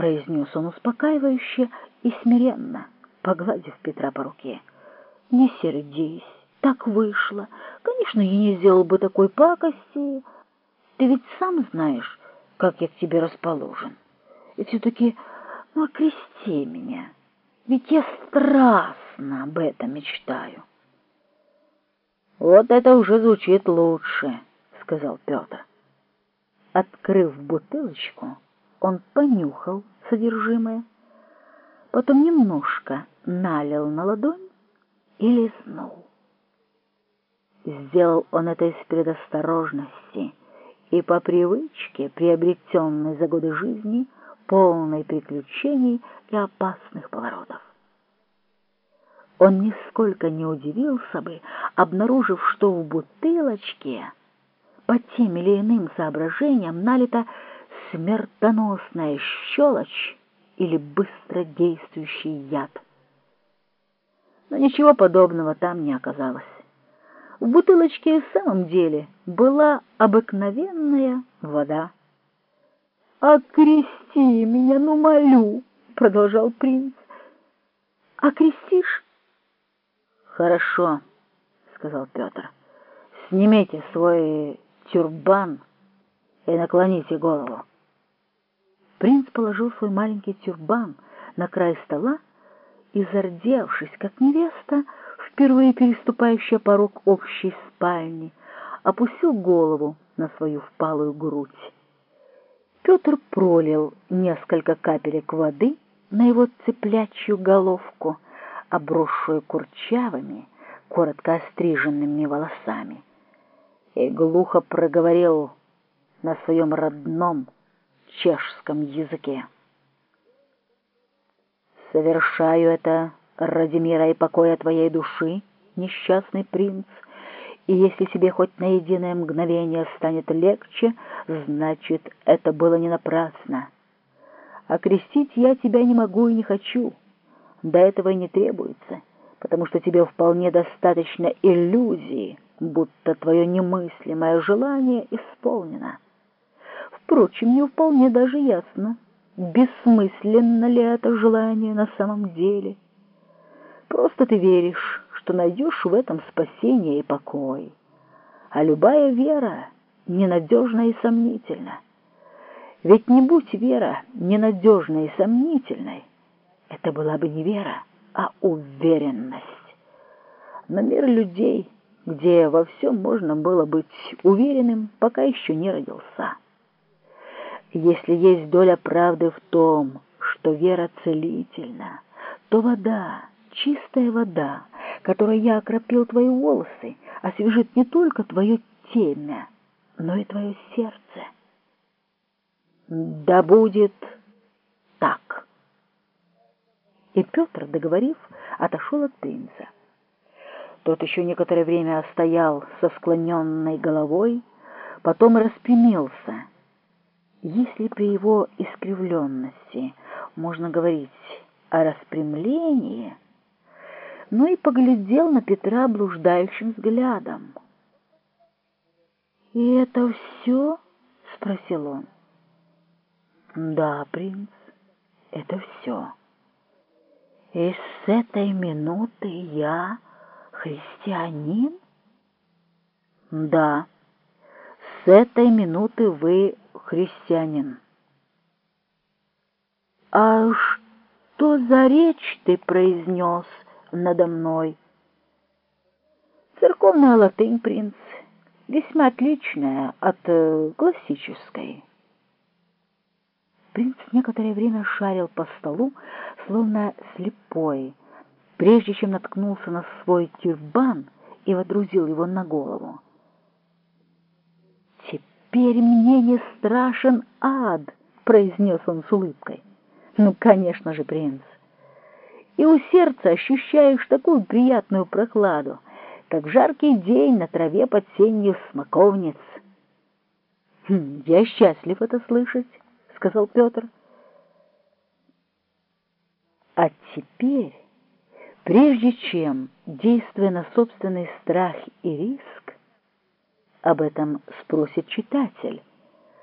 произнес он успокаивающе и смиренно, погладив Петра по руке. «Не сердись, так вышло. Конечно, я не сделал бы такой пакости. Ты ведь сам знаешь, как я к тебе расположен. И все-таки, ну, окрести меня, ведь я страстно об этом мечтаю». «Вот это уже звучит лучше», — сказал Петр. Открыв бутылочку, он понюхал содержимое, потом немножко налил на ладонь и лизнул. Сделал он это из предосторожности и по привычке, приобретенной за годы жизни, полной приключений и опасных поворотов. Он нисколько не удивился бы, обнаружив, что в бутылочке по тем или иным соображениям налито смертоносная щелочь или быстродействующий яд. Но ничего подобного там не оказалось. В бутылочке в самом деле была обыкновенная вода. «Окрести меня, ну молю!» — продолжал принц. «Окрестишь?» «Хорошо», — сказал Петр. «Снимите свой тюрбан и наклоните голову». Принц положил свой маленький тюрбан на край стола и, зардевшись, как невеста, впервые переступающая порог общей спальни, опустил голову на свою впалую грудь. Петр пролил несколько капелек воды на его цыплячью головку, обросшую курчавыми, коротко остриженными волосами, и глухо проговорил на своем родном, чешском языке. «Совершаю это ради мира и покоя твоей души, несчастный принц, и если тебе хоть на единое мгновение станет легче, значит, это было не напрасно. Окрестить я тебя не могу и не хочу, до этого и не требуется, потому что тебе вполне достаточно иллюзии, будто твое немыслимое желание исполнено». Впрочем, не вполне даже ясно, бессмысленно ли это желание на самом деле. Просто ты веришь, что найдешь в этом спасение и покой. А любая вера ненадежна и сомнительна. Ведь не будь вера ненадежной и сомнительной, это была бы не вера, а уверенность. Но мир людей, где во всем можно было быть уверенным, пока еще не родился. Если есть доля правды в том, что вера целительна, то вода, чистая вода, которой я окропил твои волосы, освежит не только твое темя, но и твое сердце. Да будет так. И Петр, договорив, отошел от принца. Тот еще некоторое время стоял со склоненной головой, потом распрямился — если при его искривленности можно говорить о распрямлении, но и поглядел на Петра блуждающим взглядом. «И это все?» — спросил он. «Да, принц, это все. И с этой минуты я христианин?» «Да, с этой минуты вы христианин. «А что за речь ты произнес надо мной?» «Церковная латынь, принц, весьма отличная от э, классической». Принц некоторое время шарил по столу, словно слепой, прежде чем наткнулся на свой тюрбан и водрузил его на голову теперь мне не страшен ад», — произнес он с улыбкой. «Ну, конечно же, принц. И у сердца ощущаешь такую приятную прохладу, как жаркий день на траве под сенью смоковниц». «Хм, «Я счастлив это слышать», — сказал Петр. «А теперь, прежде чем, действуя на собственный страх и риск, об этом спросит читатель,